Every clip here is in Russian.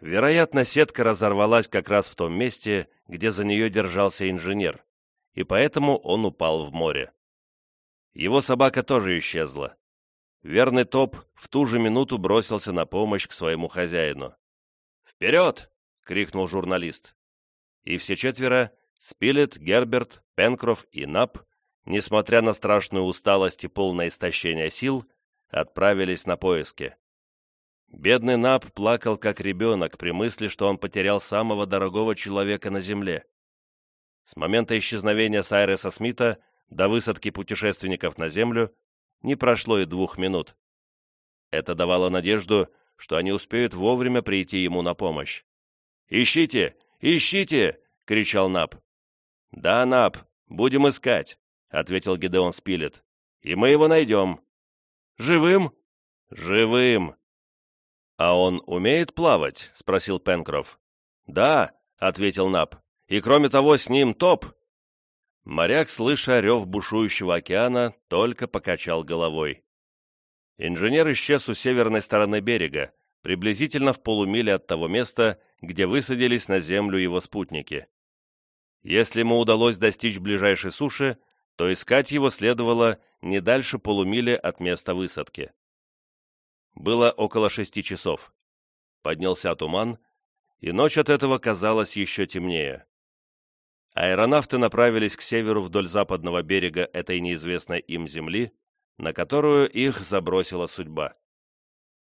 Вероятно, сетка разорвалась как раз в том месте, где за нее держался инженер, и поэтому он упал в море. Его собака тоже исчезла. Верный топ в ту же минуту бросился на помощь к своему хозяину. «Вперед!» — крикнул журналист. И все четверо — Спилет, Герберт, Пенкроф и Нап, несмотря на страшную усталость и полное истощение сил, отправились на поиски. Бедный Нап плакал как ребенок при мысли, что он потерял самого дорогого человека на Земле. С момента исчезновения Сайреса Смита до высадки путешественников на Землю не прошло и двух минут. Это давало надежду, что они успеют вовремя прийти ему на помощь. «Ищите! Ищите!» — кричал Нап. «Да, Нап, будем искать», — ответил Гидеон Спилет. «И мы его найдем». «Живым?» «Живым!» «А он умеет плавать?» — спросил Пенкроф. «Да», — ответил Нап. «И кроме того, с ним топ». Моряк, слыша рев бушующего океана, только покачал головой. Инженер исчез у северной стороны берега, приблизительно в полумиле от того места, где высадились на землю его спутники. Если ему удалось достичь ближайшей суши, то искать его следовало не дальше полумили от места высадки. Было около шести часов. Поднялся туман, и ночь от этого казалась еще темнее. Аэронавты направились к северу вдоль западного берега этой неизвестной им земли, на которую их забросила судьба.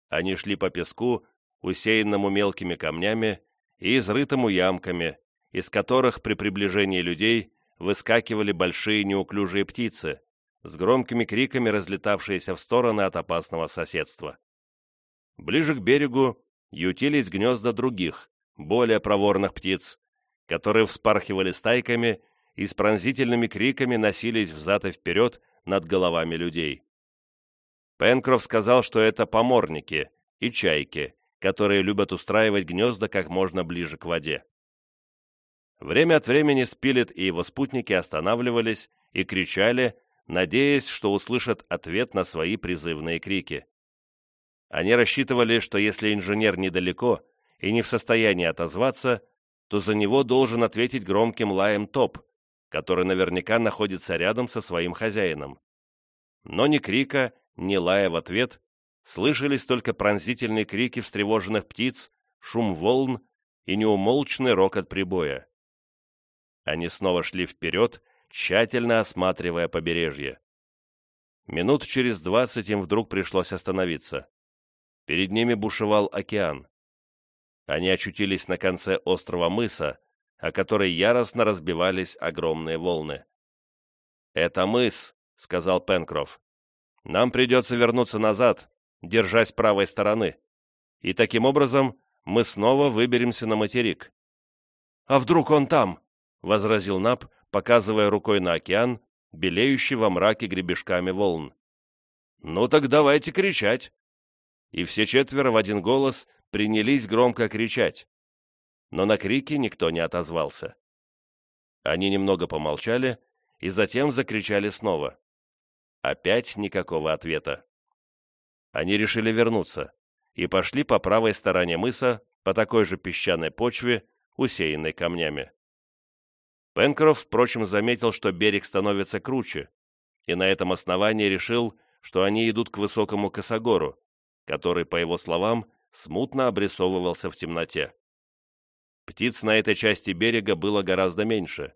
Они шли по песку, усеянному мелкими камнями и изрытому ямками, из которых при приближении людей выскакивали большие неуклюжие птицы, с громкими криками разлетавшиеся в стороны от опасного соседства. Ближе к берегу ютились гнезда других, более проворных птиц, которые вспархивали стайками и с пронзительными криками носились взад и вперед над головами людей. Пенкроф сказал, что это поморники и чайки, которые любят устраивать гнезда как можно ближе к воде. Время от времени Спилет и его спутники останавливались и кричали, надеясь, что услышат ответ на свои призывные крики. Они рассчитывали, что если инженер недалеко и не в состоянии отозваться, то за него должен ответить громким лаем топ, который наверняка находится рядом со своим хозяином. Но ни крика, ни лая в ответ, слышались только пронзительные крики встревоженных птиц, шум волн и неумолчный рокот прибоя. Они снова шли вперед, тщательно осматривая побережье. Минут через двадцать им вдруг пришлось остановиться. Перед ними бушевал океан. Они очутились на конце острова мыса, о который яростно разбивались огромные волны. «Это мыс», — сказал Пенкроф. «Нам придется вернуться назад, держась правой стороны, и таким образом мы снова выберемся на материк». «А вдруг он там?» — возразил Нап, показывая рукой на океан, белеющий во мраке гребешками волн. «Ну так давайте кричать!» И все четверо в один голос принялись громко кричать. Но на крики никто не отозвался. Они немного помолчали и затем закричали снова. Опять никакого ответа. Они решили вернуться и пошли по правой стороне мыса по такой же песчаной почве, усеянной камнями. Пенкроф, впрочем, заметил, что берег становится круче, и на этом основании решил, что они идут к высокому косогору, который, по его словам, смутно обрисовывался в темноте. Птиц на этой части берега было гораздо меньше.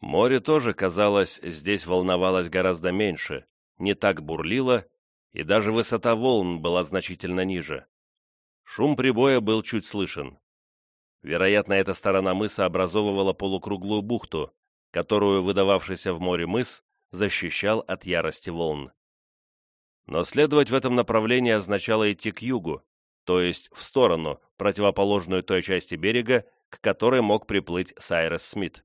Море тоже, казалось, здесь волновалось гораздо меньше, не так бурлило, и даже высота волн была значительно ниже. Шум прибоя был чуть слышен. Вероятно, эта сторона мыса образовывала полукруглую бухту, которую выдававшийся в море мыс защищал от ярости волн. Но следовать в этом направлении означало идти к югу, то есть в сторону, противоположную той части берега, к которой мог приплыть Сайрес Смит.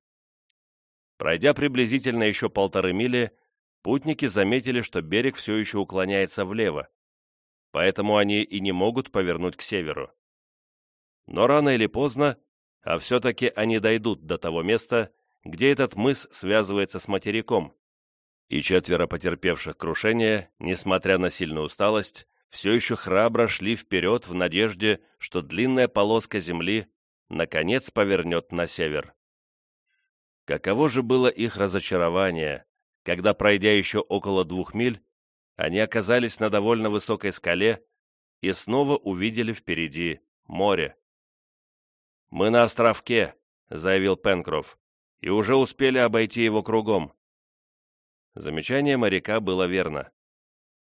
Пройдя приблизительно еще полторы мили, путники заметили, что берег все еще уклоняется влево, поэтому они и не могут повернуть к северу. Но рано или поздно, а все-таки они дойдут до того места, где этот мыс связывается с материком, и четверо потерпевших крушение, несмотря на сильную усталость, все еще храбро шли вперед в надежде, что длинная полоска земли наконец повернет на север. Каково же было их разочарование, когда, пройдя еще около двух миль, они оказались на довольно высокой скале и снова увидели впереди море. «Мы на островке», — заявил Пенкроф, — «и уже успели обойти его кругом». Замечание моряка было верно.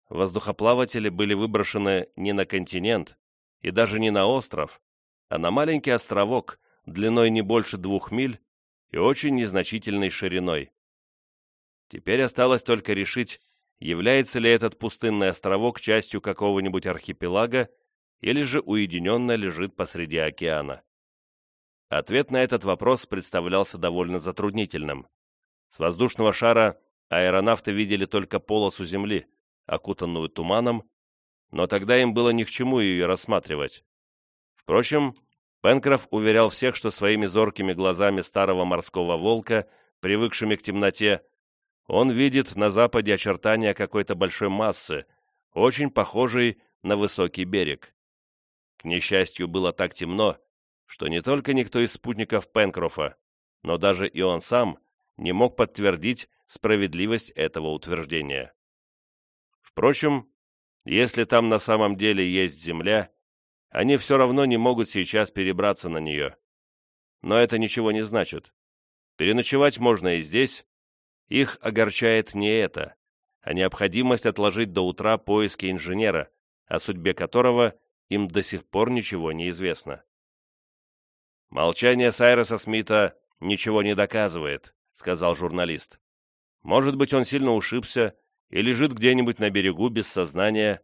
Воздухоплаватели были выброшены не на континент и даже не на остров, а на маленький островок длиной не больше двух миль и очень незначительной шириной. Теперь осталось только решить, является ли этот пустынный островок частью какого-нибудь архипелага или же уединенно лежит посреди океана. Ответ на этот вопрос представлялся довольно затруднительным. С воздушного шара аэронавты видели только полосу Земли, окутанную туманом, но тогда им было ни к чему ее рассматривать. Впрочем, Пенкроф уверял всех, что своими зоркими глазами старого морского волка, привыкшими к темноте, он видит на западе очертания какой-то большой массы, очень похожей на высокий берег. К несчастью, было так темно, что не только никто из спутников Пенкрофа, но даже и он сам не мог подтвердить справедливость этого утверждения. Впрочем, если там на самом деле есть земля, они все равно не могут сейчас перебраться на нее. Но это ничего не значит. Переночевать можно и здесь. Их огорчает не это, а необходимость отложить до утра поиски инженера, о судьбе которого им до сих пор ничего не известно. «Молчание Сайреса Смита ничего не доказывает», — сказал журналист. «Может быть, он сильно ушибся и лежит где-нибудь на берегу без сознания,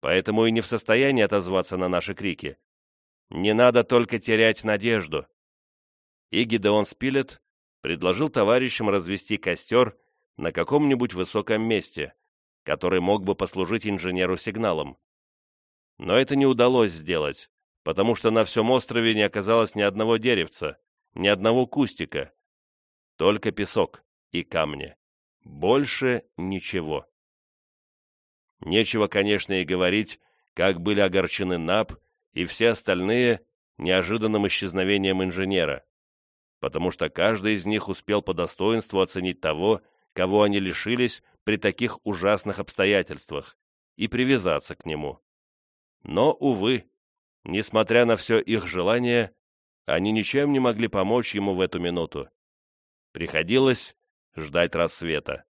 поэтому и не в состоянии отозваться на наши крики. Не надо только терять надежду. И Гидеон Спилет предложил товарищам развести костер на каком-нибудь высоком месте, который мог бы послужить инженеру сигналом. Но это не удалось сделать, потому что на всем острове не оказалось ни одного деревца, ни одного кустика, только песок и камни. Больше ничего. Нечего, конечно, и говорить, как были огорчены НАП и все остальные неожиданным исчезновением инженера, потому что каждый из них успел по достоинству оценить того, кого они лишились при таких ужасных обстоятельствах, и привязаться к нему. Но, увы, несмотря на все их желание, они ничем не могли помочь ему в эту минуту. Приходилось ждать рассвета.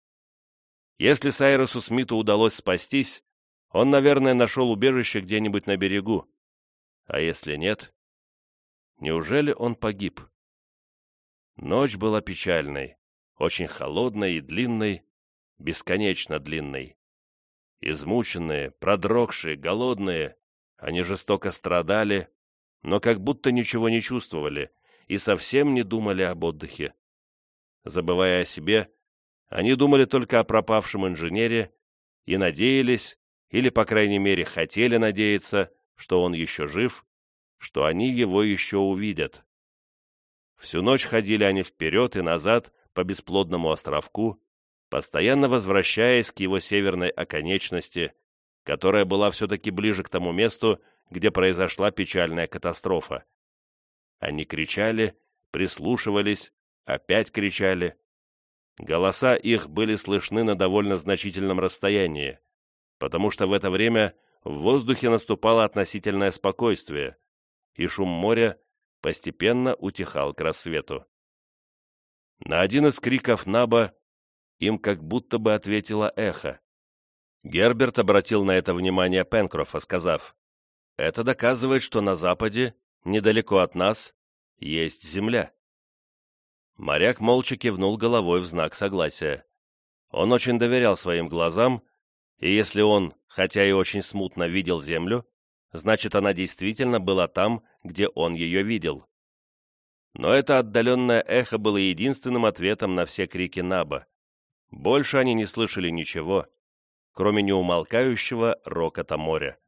Если Сайрусу Смиту удалось спастись, он, наверное, нашел убежище где-нибудь на берегу. А если нет? Неужели он погиб? Ночь была печальной, очень холодной и длинной, бесконечно длинной. Измученные, продрогшие, голодные, они жестоко страдали, но как будто ничего не чувствовали и совсем не думали об отдыхе. Забывая о себе, они думали только о пропавшем инженере и надеялись, или, по крайней мере, хотели надеяться, что он еще жив, что они его еще увидят. Всю ночь ходили они вперед и назад по бесплодному островку, постоянно возвращаясь к его северной оконечности, которая была все-таки ближе к тому месту, где произошла печальная катастрофа. Они кричали, прислушивались, опять кричали, Голоса их были слышны на довольно значительном расстоянии, потому что в это время в воздухе наступало относительное спокойствие, и шум моря постепенно утихал к рассвету. На один из криков Наба им как будто бы ответило эхо. Герберт обратил на это внимание Пенкрофа, сказав, «Это доказывает, что на западе, недалеко от нас, есть земля». Моряк молча кивнул головой в знак согласия. Он очень доверял своим глазам, и если он, хотя и очень смутно, видел землю, значит, она действительно была там, где он ее видел. Но это отдаленное эхо было единственным ответом на все крики Наба. Больше они не слышали ничего, кроме неумолкающего рокота моря.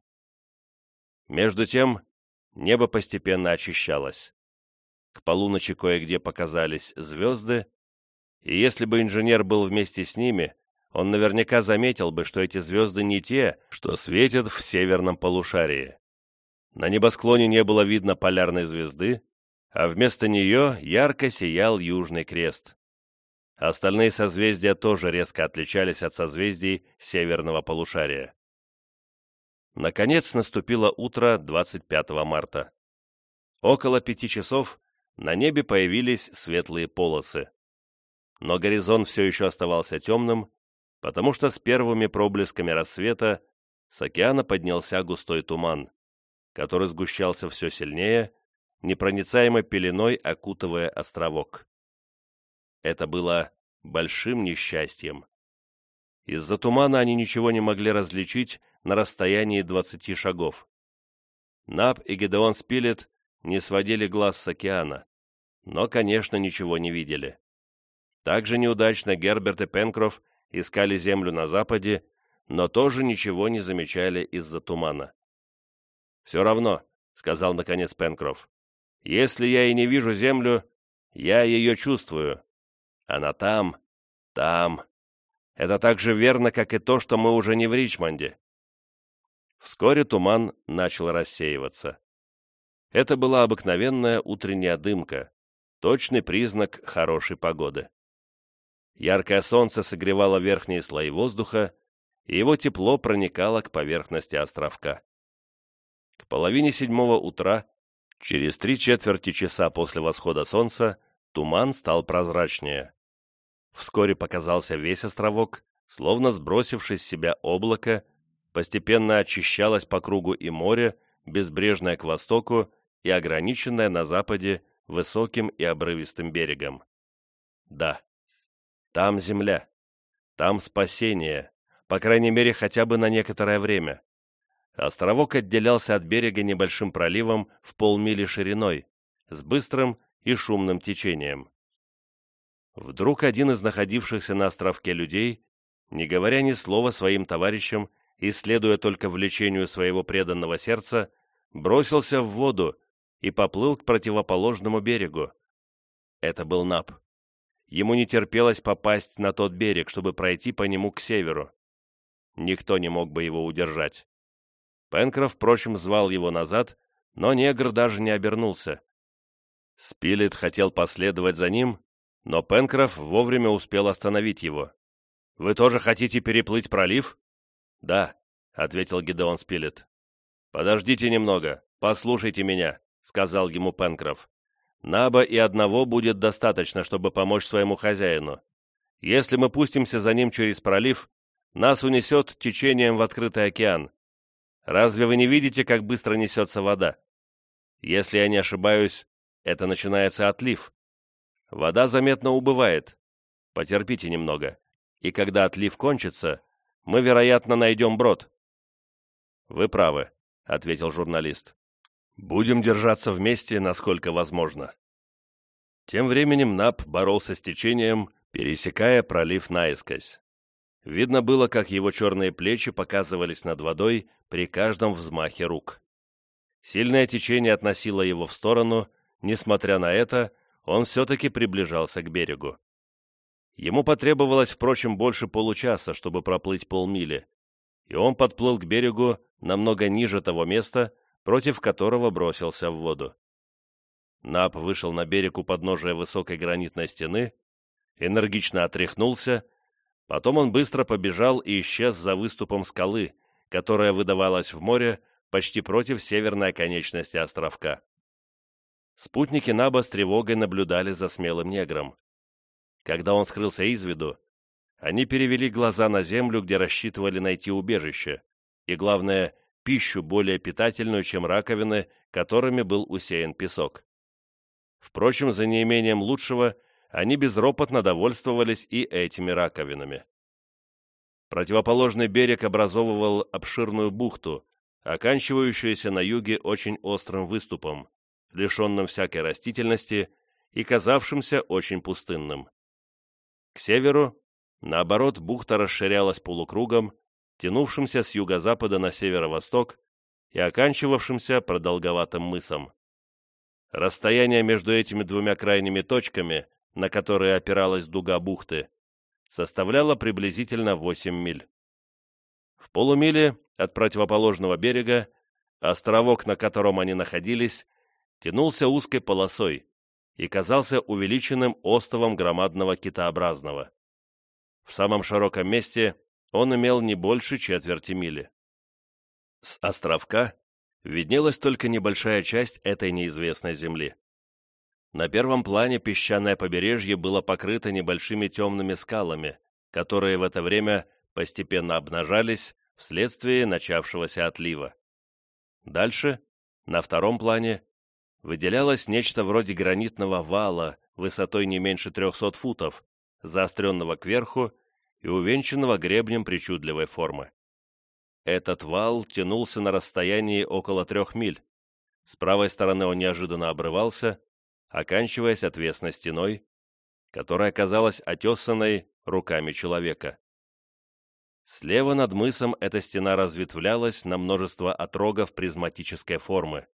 Между тем, небо постепенно очищалось. К полуночи кое-где показались звезды, и если бы инженер был вместе с ними, он наверняка заметил бы, что эти звезды не те, что светят в северном полушарии. На небосклоне не было видно полярной звезды, а вместо нее ярко сиял Южный Крест. Остальные созвездия тоже резко отличались от созвездий северного полушария. Наконец наступило утро 25 марта. Около пяти часов на небе появились светлые полосы. Но горизонт все еще оставался темным, потому что с первыми проблесками рассвета с океана поднялся густой туман, который сгущался все сильнее, непроницаемой пеленой окутывая островок. Это было большим несчастьем. Из-за тумана они ничего не могли различить на расстоянии двадцати шагов. Наб и Гедеон Спилет не сводили глаз с океана, но, конечно, ничего не видели. Также неудачно Герберт и Пенкроф искали землю на западе, но тоже ничего не замечали из-за тумана. «Все равно», — сказал наконец Пенкроф, — «если я и не вижу землю, я ее чувствую. Она там, там. Это так же верно, как и то, что мы уже не в Ричмонде. Вскоре туман начал рассеиваться. Это была обыкновенная утренняя дымка, точный признак хорошей погоды. Яркое солнце согревало верхние слои воздуха, и его тепло проникало к поверхности островка. К половине седьмого утра, через три четверти часа после восхода солнца, туман стал прозрачнее. Вскоре показался весь островок, словно сбросивший с себя облако, постепенно очищалось по кругу и море, безбрежное к востоку и ограниченное на западе высоким и обрывистым берегом. Да, там земля, там спасение, по крайней мере, хотя бы на некоторое время. Островок отделялся от берега небольшим проливом в полмили шириной, с быстрым и шумным течением. Вдруг один из находившихся на островке людей, не говоря ни слова своим товарищам и, следуя только влечению своего преданного сердца, бросился в воду и поплыл к противоположному берегу. Это был Нап. Ему не терпелось попасть на тот берег, чтобы пройти по нему к северу. Никто не мог бы его удержать. Пенкроф, впрочем, звал его назад, но негр даже не обернулся. Спилет хотел последовать за ним, но Пенкроф вовремя успел остановить его. «Вы тоже хотите переплыть пролив?» «Да», — ответил Гидеон Спилет. «Подождите немного, послушайте меня», — сказал ему Пенкроф. «Наба и одного будет достаточно, чтобы помочь своему хозяину. Если мы пустимся за ним через пролив, нас унесет течением в открытый океан. Разве вы не видите, как быстро несется вода? Если я не ошибаюсь, это начинается отлив. Вода заметно убывает. Потерпите немного. И когда отлив кончится, мы, вероятно, найдем брод». «Вы правы», — ответил журналист. «Будем держаться вместе, насколько возможно». Тем временем Нап боролся с течением, пересекая пролив наискось. Видно было, как его черные плечи показывались над водой при каждом взмахе рук. Сильное течение относило его в сторону, несмотря на это, он все-таки приближался к берегу. Ему потребовалось, впрочем, больше получаса, чтобы проплыть полмили, и он подплыл к берегу намного ниже того места, против которого бросился в воду. Нап вышел на берег у подножия высокой гранитной стены, энергично отряхнулся, потом он быстро побежал и исчез за выступом скалы, которая выдавалась в море почти против северной оконечности островка. Спутники Наба с тревогой наблюдали за смелым негром. Когда он скрылся из виду, они перевели глаза на землю, где рассчитывали найти убежище, и, главное, пищу более питательную, чем раковины, которыми был усеян песок. Впрочем, за неимением лучшего, они безропотно довольствовались и этими раковинами. Противоположный берег образовывал обширную бухту, оканчивающуюся на юге очень острым выступом, лишенным всякой растительности и казавшимся очень пустынным. К северу, наоборот, бухта расширялась полукругом, тянувшимся с юго-запада на северо-восток и оканчивавшимся продолговатым мысом. Расстояние между этими двумя крайними точками, на которые опиралась дуга бухты, составляла приблизительно 8 миль. В полумиле от противоположного берега островок, на котором они находились, тянулся узкой полосой и казался увеличенным остовом громадного китообразного. В самом широком месте он имел не больше четверти мили. С островка виднелась только небольшая часть этой неизвестной земли. На первом плане песчаное побережье было покрыто небольшими темными скалами, которые в это время постепенно обнажались вследствие начавшегося отлива. Дальше, на втором плане, выделялось нечто вроде гранитного вала высотой не меньше 300 футов, заостренного кверху и увенчанного гребнем причудливой формы. Этот вал тянулся на расстоянии около трех миль. С правой стороны он неожиданно обрывался, оканчиваясь отвесной стеной, которая казалась отесанной руками человека. Слева над мысом эта стена разветвлялась на множество отрогов призматической формы,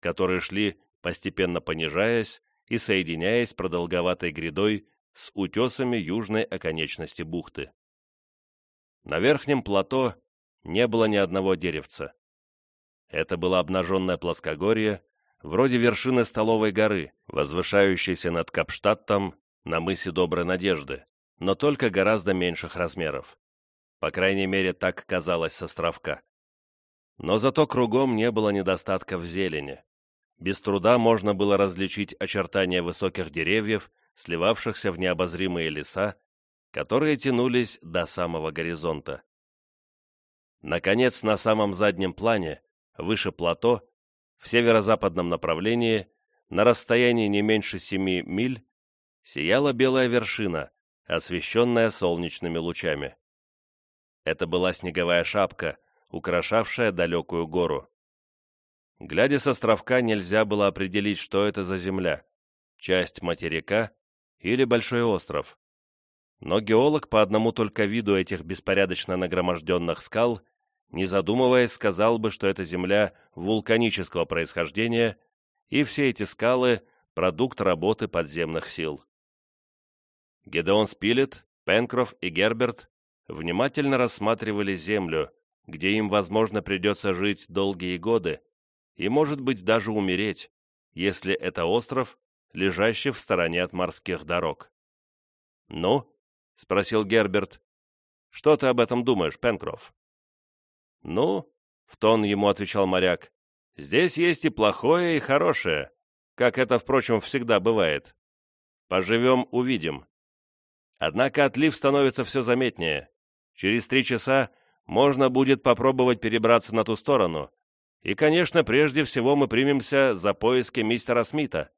которые шли, постепенно понижаясь и соединяясь продолговатой грядой с утесами южной оконечности бухты. На верхнем плато не было ни одного деревца. Это было обнаженное плоскогорье, вроде вершины столовой горы, возвышающейся над Капштадтом на мысе Доброй Надежды, но только гораздо меньших размеров. По крайней мере, так казалось с островка. Но зато кругом не было недостатка в зелени. Без труда можно было различить очертания высоких деревьев, сливавшихся в необозримые леса, которые тянулись до самого горизонта. Наконец, на самом заднем плане, выше плато, в северо-западном направлении, на расстоянии не меньше семи миль, сияла белая вершина, освещенная солнечными лучами. Это была снеговая шапка, украшавшая далекую гору. Глядя с островка, нельзя было определить, что это за земля, часть материка или большой остров. Но геолог по одному только виду этих беспорядочно нагроможденных скал, не задумываясь, сказал бы, что это земля вулканического происхождения, и все эти скалы – продукт работы подземных сил. Гедеон Спилет, Пенкроф и Герберт внимательно рассматривали землю, где им, возможно, придется жить долгие годы, и, может быть, даже умереть, если это остров, лежащий в стороне от морских дорог. «Ну?» — спросил Герберт. «Что ты об этом думаешь, Пенкроф?» «Ну?» — в тон ему отвечал моряк. «Здесь есть и плохое, и хорошее, как это, впрочем, всегда бывает. Поживем — увидим. Однако отлив становится все заметнее. Через три часа можно будет попробовать перебраться на ту сторону. И, конечно, прежде всего мы примемся за поиски мистера Смита.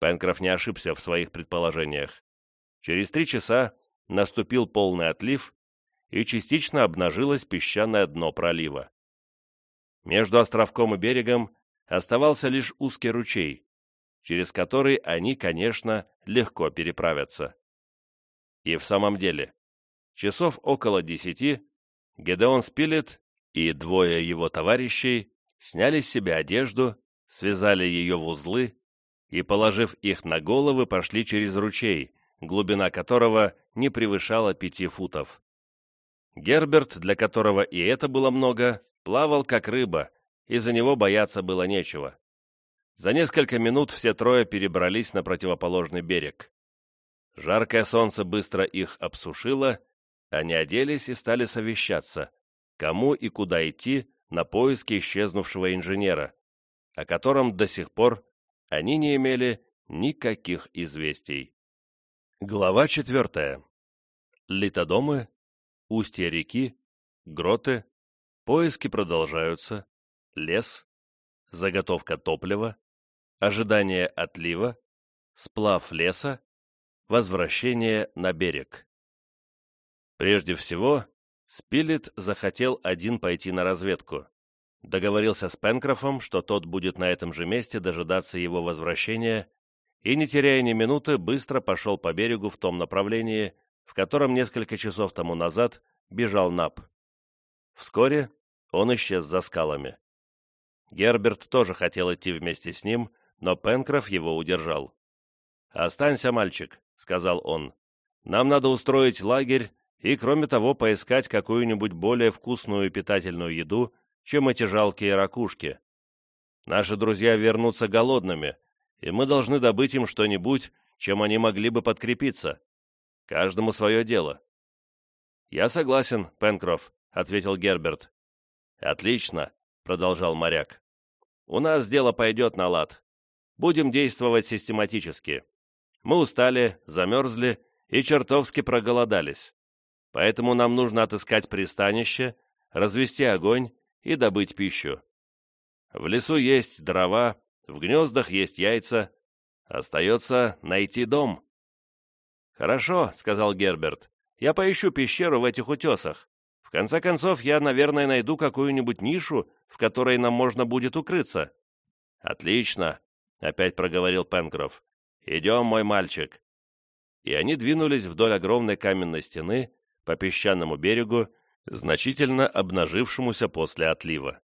Пенкроф не ошибся в своих предположениях. Через три часа наступил полный отлив, и частично обнажилось песчаное дно пролива. Между островком и берегом оставался лишь узкий ручей, через который они, конечно, легко переправятся. И в самом деле, Часов около десяти Гедеон Спилет и двое его товарищей сняли с себя одежду, связали ее в узлы и, положив их на головы, пошли через ручей, глубина которого не превышала пяти футов. Герберт, для которого и это было много, плавал как рыба, и за него бояться было нечего. За несколько минут все трое перебрались на противоположный берег. Жаркое солнце быстро их обсушило, они оделись и стали совещаться, кому и куда идти на поиски исчезнувшего инженера, о котором до сих пор они не имели никаких известий. Глава четвертая. Литодомы, устья реки, гроты, поиски продолжаются, лес, заготовка топлива, ожидание отлива, сплав леса, возвращение на берег. Прежде всего, Спилет захотел один пойти на разведку. Договорился с Пенкрофом, что тот будет на этом же месте дожидаться его возвращения, и, не теряя ни минуты, быстро пошел по берегу в том направлении, в котором несколько часов тому назад бежал Нап. Вскоре он исчез за скалами. Герберт тоже хотел идти вместе с ним, но Пенкроф его удержал. «Останься, мальчик», — сказал он. Нам надо устроить лагерь и, кроме того, поискать какую-нибудь более вкусную и питательную еду, чем эти жалкие ракушки. Наши друзья вернутся голодными, и мы должны добыть им что-нибудь, чем они могли бы подкрепиться. Каждому свое дело». «Я согласен, Пенкроф», — ответил Герберт. «Отлично», — продолжал моряк. «У нас дело пойдет на лад. Будем действовать систематически. Мы устали, замерзли и чертовски проголодались. Поэтому нам нужно отыскать пристанище, развести огонь и добыть пищу. В лесу есть дрова, в гнездах есть яйца. Остается найти дом». «Хорошо», — сказал Герберт. «Я поищу пещеру в этих утесах. В конце концов, я, наверное, найду какую-нибудь нишу, в которой нам можно будет укрыться». «Отлично», — опять проговорил Пенкроф. «Идем, мой мальчик». И они двинулись вдоль огромной каменной стены по песчаному берегу, значительно обнажившемуся после отлива.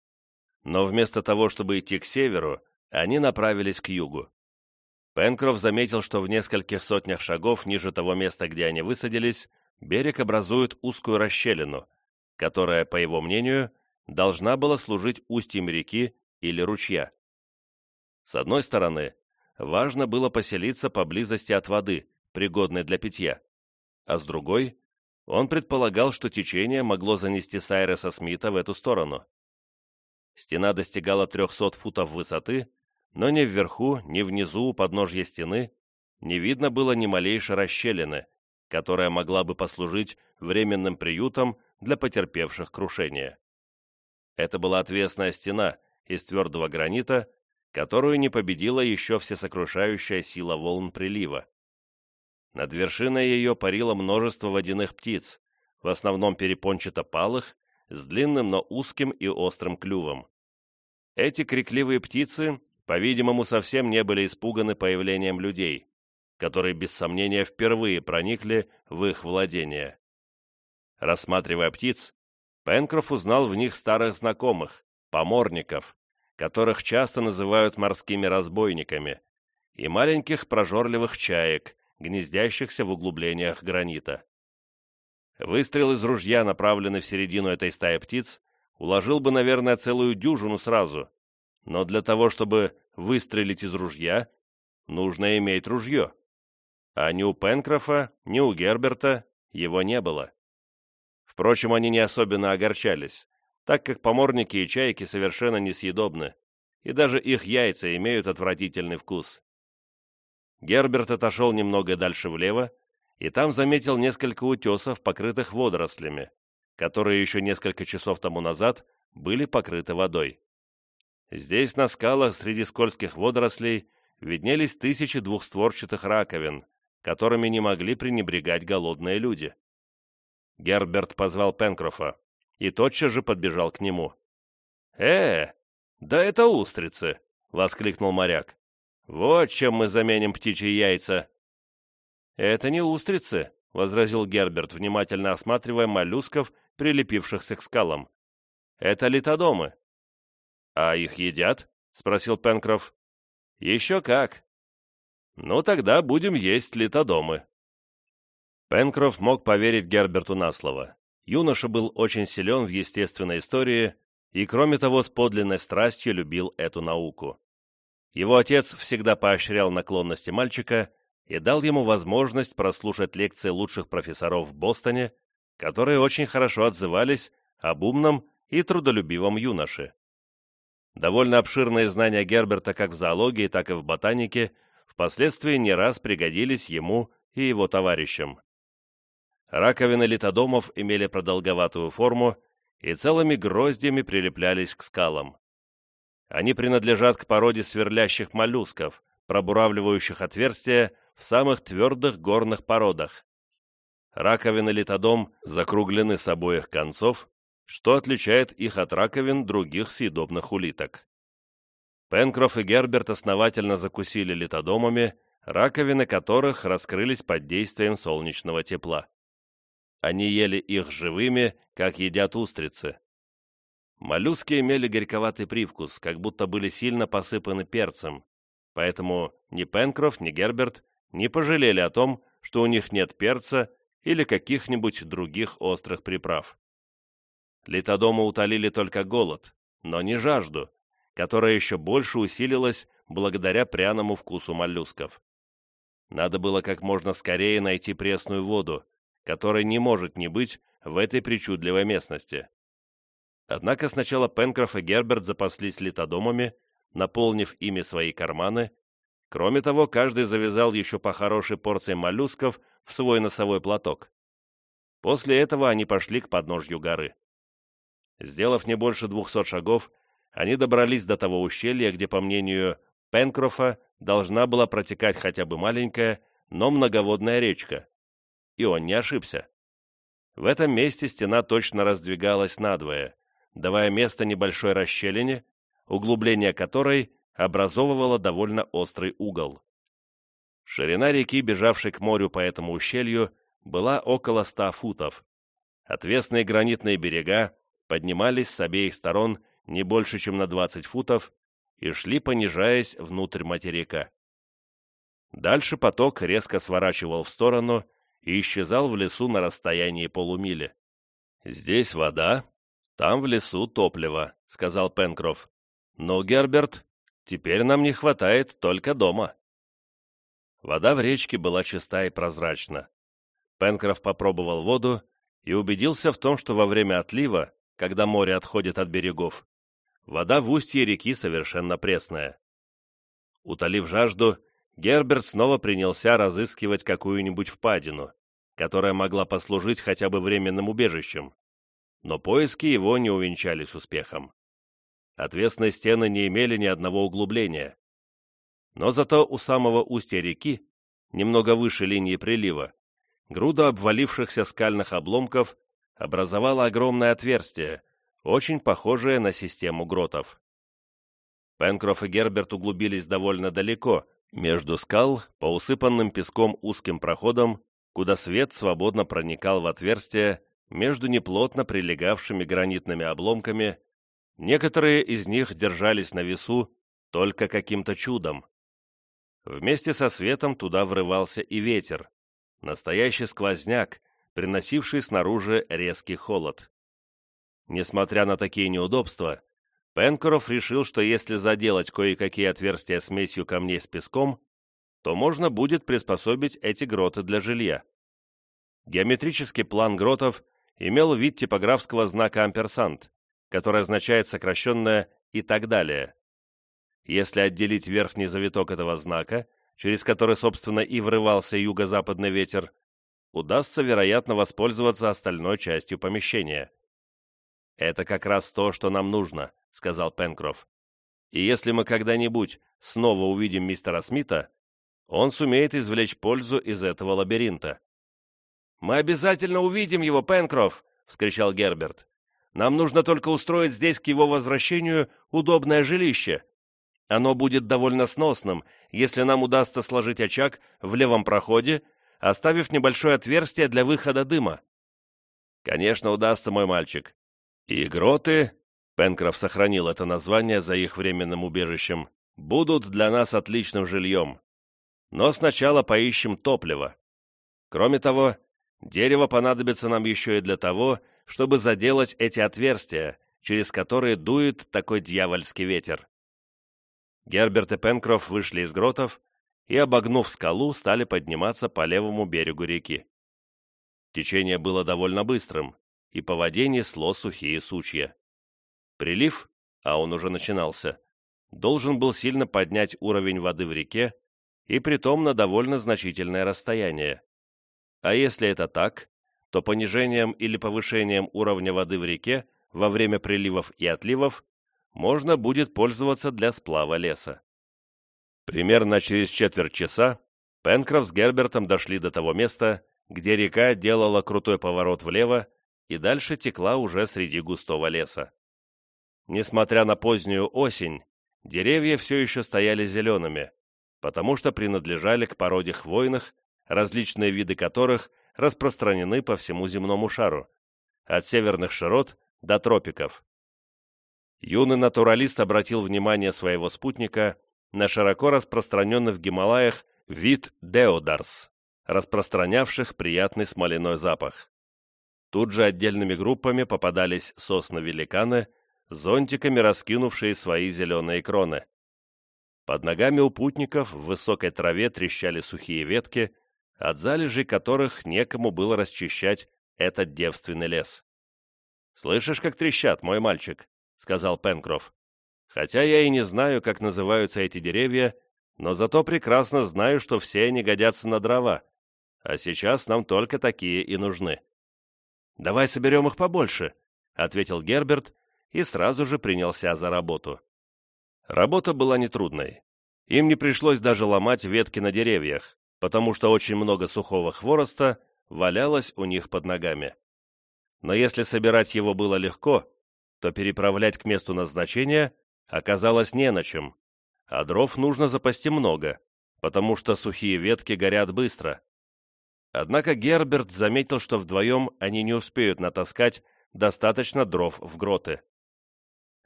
Но вместо того, чтобы идти к северу, они направились к югу. Пенкроф заметил, что в нескольких сотнях шагов ниже того места, где они высадились, берег образует узкую расщелину, которая, по его мнению, должна была служить устьем реки или ручья. С одной стороны, важно было поселиться поблизости от воды, пригодной для питья, а с другой, он предполагал, что течение могло занести Сайреса Смита в эту сторону. Стена достигала 300 футов высоты, но ни вверху, ни внизу у подножья стены не видно было ни малейшей расщелины, которая могла бы послужить временным приютом для потерпевших крушение. Это была отвесная стена из твердого гранита, которую не победила еще всесокрушающая сила волн прилива. Над вершиной ее парило множество водяных птиц, в основном перепончато-палых, с длинным, но узким и острым клювом. Эти крикливые птицы по-видимому, совсем не были испуганы появлением людей, которые, без сомнения, впервые проникли в их владение. Рассматривая птиц, Пенкроф узнал в них старых знакомых, поморников, которых часто называют морскими разбойниками, и маленьких прожорливых чаек, гнездящихся в углублениях гранита. Выстрел из ружья, направленный в середину этой стаи птиц, уложил бы, наверное, целую дюжину сразу, но для того, чтобы выстрелить из ружья, нужно иметь ружье. А ни у Пенкрофа, ни у Герберта его не было. Впрочем, они не особенно огорчались, так как поморники и чайки совершенно несъедобны, и даже их яйца имеют отвратительный вкус. Герберт отошел немного дальше влево, и там заметил несколько утесов, покрытых водорослями, которые еще несколько часов тому назад были покрыты водой. Здесь, на скалах, среди скользких водорослей, виднелись тысячи двухстворчатых раковин, которыми не могли пренебрегать голодные люди. Герберт позвал Пенкрофа и тотчас же подбежал к нему. «Э, да это устрицы!» — воскликнул моряк. «Вот чем мы заменим птичьи яйца!» «Это не устрицы», — возразил Герберт, внимательно осматривая моллюсков, прилепившихся к скалам. «Это литодомы. «А их едят?» — спросил Пенкроф. «Еще как». «Ну, тогда будем есть литодомы». Пенкроф мог поверить Герберту на слово. Юноша был очень силен в естественной истории и, кроме того, с подлинной страстью любил эту науку. Его отец всегда поощрял наклонности мальчика и дал ему возможность прослушать лекции лучших профессоров в Бостоне, которые очень хорошо отзывались об умном и трудолюбивом юноше. Довольно обширные знания Герберта как в зоологии, так и в ботанике впоследствии не раз пригодились ему и его товарищам. Раковины литодомов имели продолговатую форму и целыми гроздьями прилеплялись к скалам. Они принадлежат к породе сверлящих моллюсков, пробуравливающих отверстия в самых твердых горных породах. Раковины литодом закруглены с обоих концов что отличает их от раковин других съедобных улиток. Пенкроф и Герберт основательно закусили литодомами, раковины которых раскрылись под действием солнечного тепла. Они ели их живыми, как едят устрицы. Моллюски имели горьковатый привкус, как будто были сильно посыпаны перцем, поэтому ни Пенкроф, ни Герберт не пожалели о том, что у них нет перца или каких-нибудь других острых приправ. Литодома утолили только голод, но не жажду, которая еще больше усилилась благодаря пряному вкусу моллюсков. Надо было как можно скорее найти пресную воду, которой не может не быть в этой причудливой местности. Однако сначала Пенкроф и Герберт запаслись литодомами, наполнив ими свои карманы. Кроме того, каждый завязал еще по хорошей порции моллюсков в свой носовой платок. После этого они пошли к подножью горы. Сделав не больше двухсот шагов, они добрались до того ущелья, где, по мнению Пенкрофа, должна была протекать хотя бы маленькая, но многоводная речка. И он не ошибся. В этом месте стена точно раздвигалась надвое, давая место небольшой расщелине, углубление которой образовывало довольно острый угол. Ширина реки, бежавшей к морю по этому ущелью, была около ста футов. Отвесные гранитные берега поднимались с обеих сторон не больше, чем на 20 футов, и шли, понижаясь внутрь материка. Дальше поток резко сворачивал в сторону и исчезал в лесу на расстоянии полумили. «Здесь вода, там в лесу топливо», — сказал Пенкроф. «Но, Герберт, теперь нам не хватает только дома». Вода в речке была чиста и прозрачна. Пенкроф попробовал воду и убедился в том, что во время отлива, когда море отходит от берегов, вода в устье реки совершенно пресная. Утолив жажду, Герберт снова принялся разыскивать какую-нибудь впадину, которая могла послужить хотя бы временным убежищем, но поиски его не увенчались успехом. Отвесные стены не имели ни одного углубления. Но зато у самого устья реки, немного выше линии прилива, груда обвалившихся скальных обломков образовала огромное отверстие, очень похожее на систему гротов. Пенкроф и Герберт углубились довольно далеко, между скал, по усыпанным песком узким проходам, куда свет свободно проникал в отверстие между неплотно прилегавшими гранитными обломками, некоторые из них держались на весу только каким-то чудом. Вместе со светом туда врывался и ветер, настоящий сквозняк, приносивший снаружи резкий холод. Несмотря на такие неудобства, Пенкроф решил, что если заделать кое-какие отверстия смесью камней с песком, то можно будет приспособить эти гроты для жилья. Геометрический план гротов имел вид типографского знака «амперсант», который означает сокращенное «и так далее». Если отделить верхний завиток этого знака, через который, собственно, и врывался юго-западный ветер, удастся, вероятно, воспользоваться остальной частью помещения. «Это как раз то, что нам нужно», — сказал Пенкроф. «И если мы когда-нибудь снова увидим мистера Смита, он сумеет извлечь пользу из этого лабиринта». «Мы обязательно увидим его, Пенкроф!» — вскричал Герберт. «Нам нужно только устроить здесь к его возвращению удобное жилище. Оно будет довольно сносным, если нам удастся сложить очаг в левом проходе оставив небольшое отверстие для выхода дыма. «Конечно, удастся, мой мальчик. И гроты, Пенкроф сохранил это название за их временным убежищем, будут для нас отличным жильем. Но сначала поищем топливо. Кроме того, дерево понадобится нам еще и для того, чтобы заделать эти отверстия, через которые дует такой дьявольский ветер. Герберт и Пенкроф вышли из гротов и, обогнув скалу, стали подниматься по левому берегу реки. Течение было довольно быстрым, и по воде несло сухие сучья. Прилив, а он уже начинался, должен был сильно поднять уровень воды в реке, и притом на довольно значительное расстояние. А если это так, то понижением или повышением уровня воды в реке во время приливов и отливов можно будет пользоваться для сплава леса. Примерно через четверть часа Пенкроф с Гербертом дошли до того места, где река делала крутой поворот влево и дальше текла уже среди густого леса. Несмотря на позднюю осень, деревья все еще стояли зелеными, потому что принадлежали к породе хвойных, различные виды которых распространены по всему земному шару, от северных широт до тропиков. Юный натуралист обратил внимание своего спутника на широко распространенный в Гималаях вид деодарс, распространявших приятный смоляной запах. Тут же отдельными группами попадались сосны-великаны, зонтиками раскинувшие свои зеленые кроны. Под ногами у путников в высокой траве трещали сухие ветки, от залежей которых некому было расчищать этот девственный лес. «Слышишь, как трещат, мой мальчик?» — сказал Пенкроф. «Хотя я и не знаю, как называются эти деревья, но зато прекрасно знаю, что все они годятся на дрова, а сейчас нам только такие и нужны». «Давай соберем их побольше», — ответил Герберт и сразу же принялся за работу. Работа была нетрудной. Им не пришлось даже ломать ветки на деревьях, потому что очень много сухого хвороста валялось у них под ногами. Но если собирать его было легко, то переправлять к месту назначения оказалось не на чем, а дров нужно запасти много, потому что сухие ветки горят быстро. Однако Герберт заметил, что вдвоем они не успеют натаскать достаточно дров в гроты.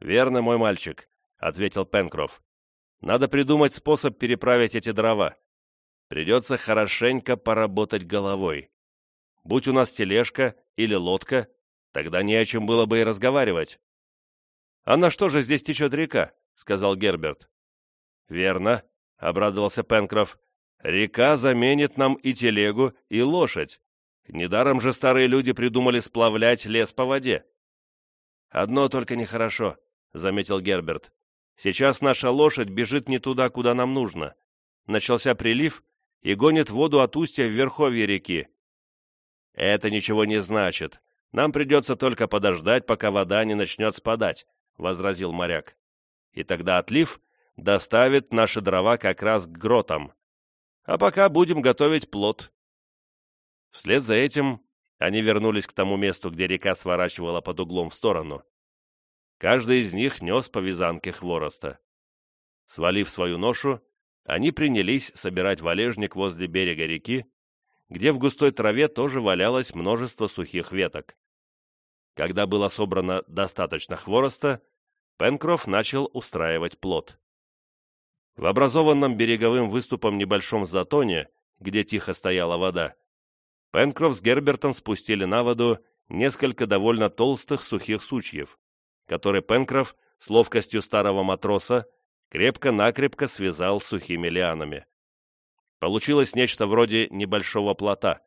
«Верно, мой мальчик», — ответил Пенкроф. «Надо придумать способ переправить эти дрова. Придется хорошенько поработать головой. Будь у нас тележка или лодка, тогда не о чем было бы и разговаривать». «А на что же здесь течет река?» — сказал Герберт. «Верно», — обрадовался Пенкроф. «Река заменит нам и телегу, и лошадь. Недаром же старые люди придумали сплавлять лес по воде». «Одно только нехорошо», — заметил Герберт. «Сейчас наша лошадь бежит не туда, куда нам нужно. Начался прилив и гонит воду от устья в верховье реки». «Это ничего не значит. Нам придется только подождать, пока вода не начнет спадать», — возразил моряк. «И тогда отлив доставит наши дрова как раз к гротам. А пока будем готовить плод». Вслед за этим они вернулись к тому месту, где река сворачивала под углом в сторону. Каждый из них нес по вязанке хвороста. Свалив свою ношу, они принялись собирать валежник возле берега реки, где в густой траве тоже валялось множество сухих веток. Когда было собрано достаточно хвороста, Пенкроф начал устраивать плод. В образованном береговым выступом небольшом затоне, где тихо стояла вода, Пенкроф с Гербертом спустили на воду несколько довольно толстых сухих сучьев, которые Пенкроф с ловкостью старого матроса крепко-накрепко связал сухими лианами. Получилось нечто вроде небольшого плота,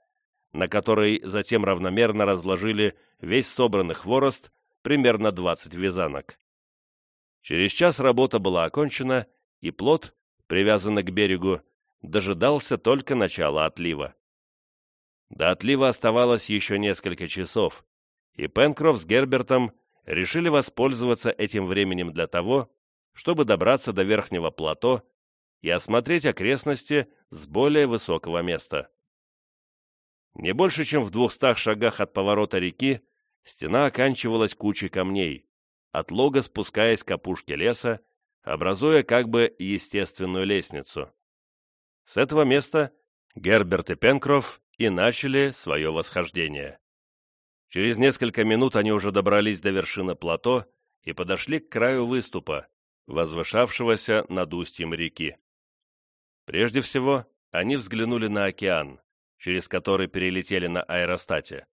на который затем равномерно разложили весь собранный хворост, примерно 20 вязанок. Через час работа была окончена, и плот, привязанный к берегу, дожидался только начала отлива. До отлива оставалось еще несколько часов, и Пенкроф с Гербертом решили воспользоваться этим временем для того, чтобы добраться до верхнего плато и осмотреть окрестности с более высокого места. Не больше, чем в двухстах шагах от поворота реки, стена оканчивалась кучей камней, от лога спускаясь к опушке леса, образуя как бы естественную лестницу. С этого места Герберт и Пенкроф и начали свое восхождение. Через несколько минут они уже добрались до вершины плато и подошли к краю выступа, возвышавшегося над устьем реки. Прежде всего, они взглянули на океан, через который перелетели на аэростате.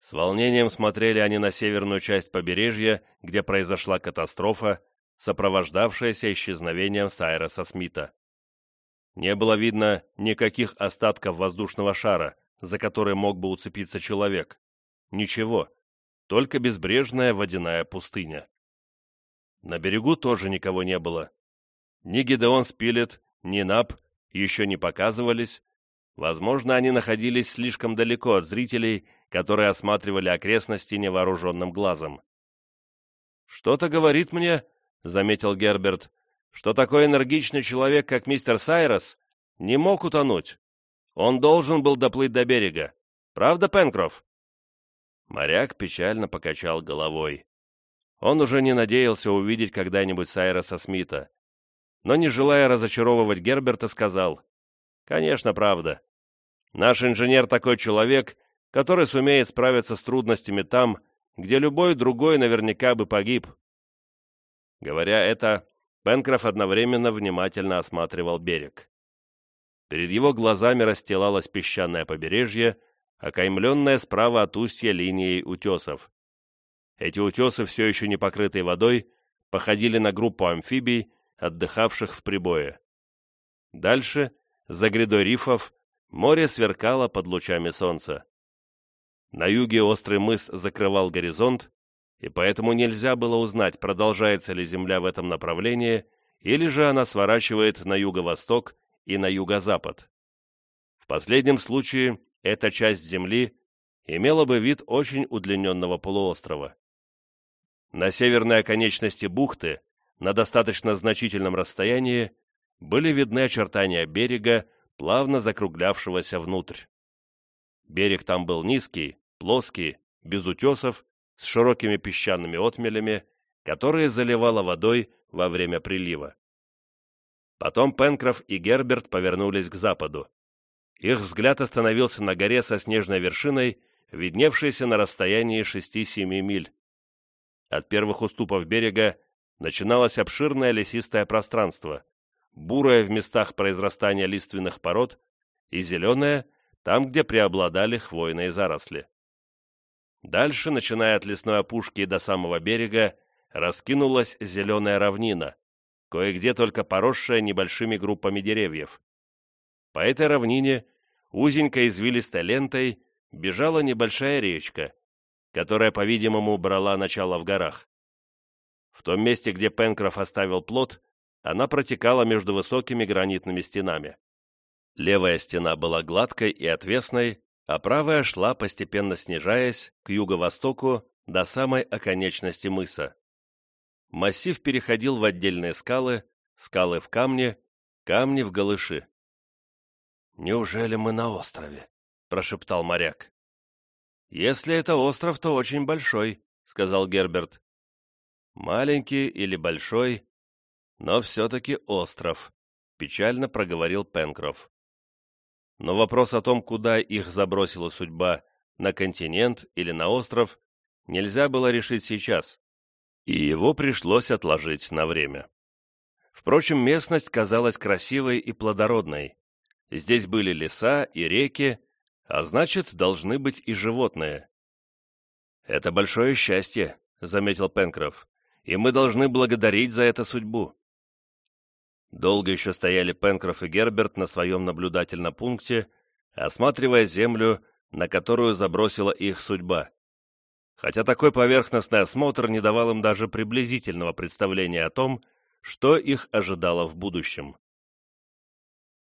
С волнением смотрели они на северную часть побережья, где произошла катастрофа, сопровождавшаяся исчезновением Сайроса Смита. Не было видно никаких остатков воздушного шара, за который мог бы уцепиться человек. Ничего, только безбрежная водяная пустыня. На берегу тоже никого не было. Ни Гидеон Спилет, ни Нап еще не показывались. Возможно, они находились слишком далеко от зрителей, которые осматривали окрестности невооруженным глазом. «Что-то говорит мне», — заметил Герберт, «что такой энергичный человек, как мистер Сайрос, не мог утонуть. Он должен был доплыть до берега. Правда, Пенкроф?» Моряк печально покачал головой. Он уже не надеялся увидеть когда-нибудь Сайроса Смита. Но, не желая разочаровывать Герберта, сказал, «Конечно, правда. Наш инженер такой человек, который сумеет справиться с трудностями там, где любой другой наверняка бы погиб». Говоря это, Пенкроф одновременно внимательно осматривал берег. Перед его глазами расстилалось песчаное побережье, окаймленное справа от устья линией утесов. Эти утесы, все еще не покрытые водой, походили на группу амфибий, отдыхавших в прибое. Дальше, за грядой рифов, море сверкало под лучами солнца. На юге острый мыс закрывал горизонт, и поэтому нельзя было узнать, продолжается ли Земля в этом направлении, или же она сворачивает на юго-восток и на юго-запад. В последнем случае эта часть Земли имела бы вид очень удлиненного полуострова. На северной оконечности бухты, на достаточно значительном расстоянии, были видны очертания берега, плавно закруглявшегося внутрь. Берег там был низкий, плоский, без утесов, с широкими песчаными отмелями, которые заливало водой во время прилива. Потом Пенкроф и Герберт повернулись к западу. Их взгляд остановился на горе со снежной вершиной, видневшейся на расстоянии 6-7 миль. От первых уступов берега начиналось обширное лесистое пространство, бурое в местах произрастания лиственных пород и зеленое там, где преобладали хвойные заросли. Дальше, начиная от лесной опушки до самого берега, раскинулась зеленая равнина, кое-где только поросшая небольшими группами деревьев. По этой равнине, узенькой извилистой лентой, бежала небольшая речка, которая, по-видимому, брала начало в горах. В том месте, где Пенкроф оставил плот, она протекала между высокими гранитными стенами. Левая стена была гладкой и отвесной, а правая шла, постепенно снижаясь, к юго-востоку до самой оконечности мыса. Массив переходил в отдельные скалы, скалы в камне, камни в галыши. «Неужели мы на острове?» — прошептал моряк. «Если это остров, то очень большой», — сказал Герберт. «Маленький или большой, но все-таки остров», — печально проговорил Пенкроф. Но вопрос о том, куда их забросила судьба, на континент или на остров, нельзя было решить сейчас, и его пришлось отложить на время. Впрочем, местность казалась красивой и плодородной. Здесь были леса и реки, а значит, должны быть и животные. «Это большое счастье», — заметил Пенкроф, «и мы должны благодарить за это судьбу. Долго еще стояли Пенкроф и Герберт на своем наблюдательном пункте, осматривая землю, на которую забросила их судьба. Хотя такой поверхностный осмотр не давал им даже приблизительного представления о том, что их ожидало в будущем.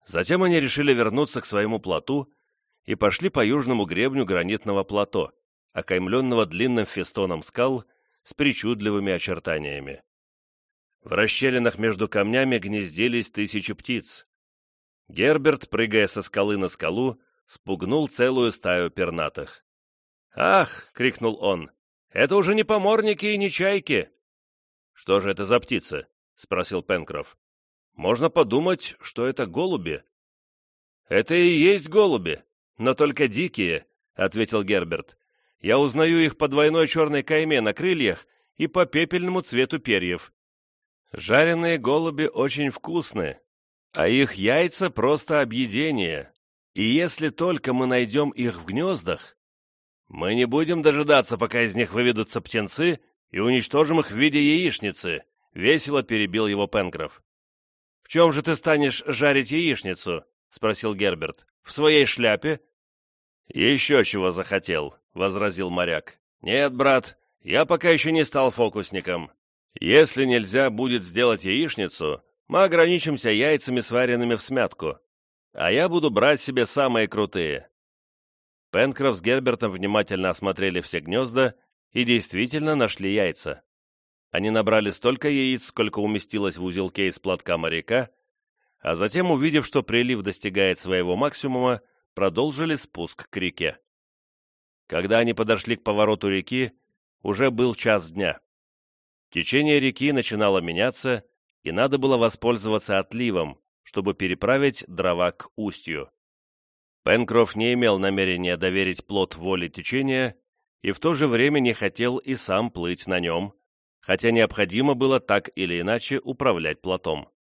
Затем они решили вернуться к своему плоту и пошли по южному гребню гранитного плато, окаймленного длинным фестоном скал с причудливыми очертаниями. В расщелинах между камнями гнездились тысячи птиц. Герберт, прыгая со скалы на скалу, спугнул целую стаю пернатых. «Ах!» — крикнул он. «Это уже не поморники и не чайки!» «Что же это за птицы?» — спросил Пенкроф. «Можно подумать, что это голуби». «Это и есть голуби, но только дикие», — ответил Герберт. «Я узнаю их по двойной черной кайме на крыльях и по пепельному цвету перьев. Жареные голуби очень вкусны, а их яйца просто объедение. И если только мы найдем их в гнездах, мы не будем дожидаться, пока из них выведутся птенцы, и уничтожим их в виде яичницы», — весело перебил его Пенкроф. «В чем же ты станешь жарить яичницу?» — спросил Герберт. «В своей шляпе?» «Еще чего захотел», — возразил моряк. «Нет, брат, я пока еще не стал фокусником. Если нельзя будет сделать яичницу, мы ограничимся яйцами, сваренными в смятку, а я буду брать себе самые крутые». Пенкроф с Гербертом внимательно осмотрели все гнезда и действительно нашли яйца. Они набрали столько яиц, сколько уместилось в узелке из платка моряка, а затем, увидев, что прилив достигает своего максимума, продолжили спуск к реке. Когда они подошли к повороту реки, уже был час дня. Течение реки начинало меняться, и надо было воспользоваться отливом, чтобы переправить дрова к устью. Пенкроф не имел намерения доверить плод воле течения и в то же время не хотел и сам плыть на нем, хотя необходимо было так или иначе управлять плотом.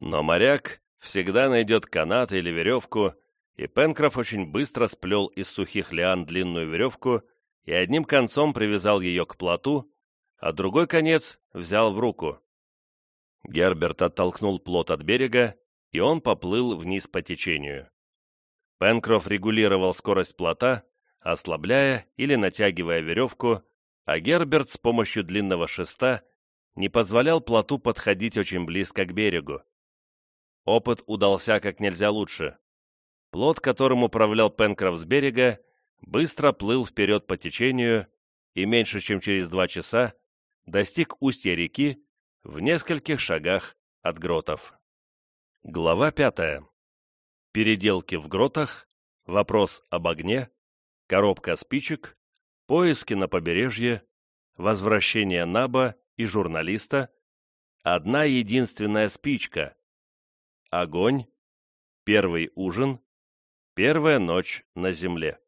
Но моряк, Всегда найдет канат или веревку, и Пенкроф очень быстро сплел из сухих лиан длинную веревку и одним концом привязал ее к плоту, а другой конец взял в руку. Герберт оттолкнул плот от берега, и он поплыл вниз по течению. Пенкроф регулировал скорость плота, ослабляя или натягивая веревку, а Герберт с помощью длинного шеста не позволял плоту подходить очень близко к берегу. Опыт удался как нельзя лучше. Плот, которым управлял Пенкроф с берега, быстро плыл вперед по течению и меньше чем через два часа достиг устья реки в нескольких шагах от гротов. Глава пятая. Переделки в гротах, вопрос об огне, коробка спичек, поиски на побережье, возвращение Наба и журналиста, одна единственная спичка, огонь, первый ужин, первая ночь на земле.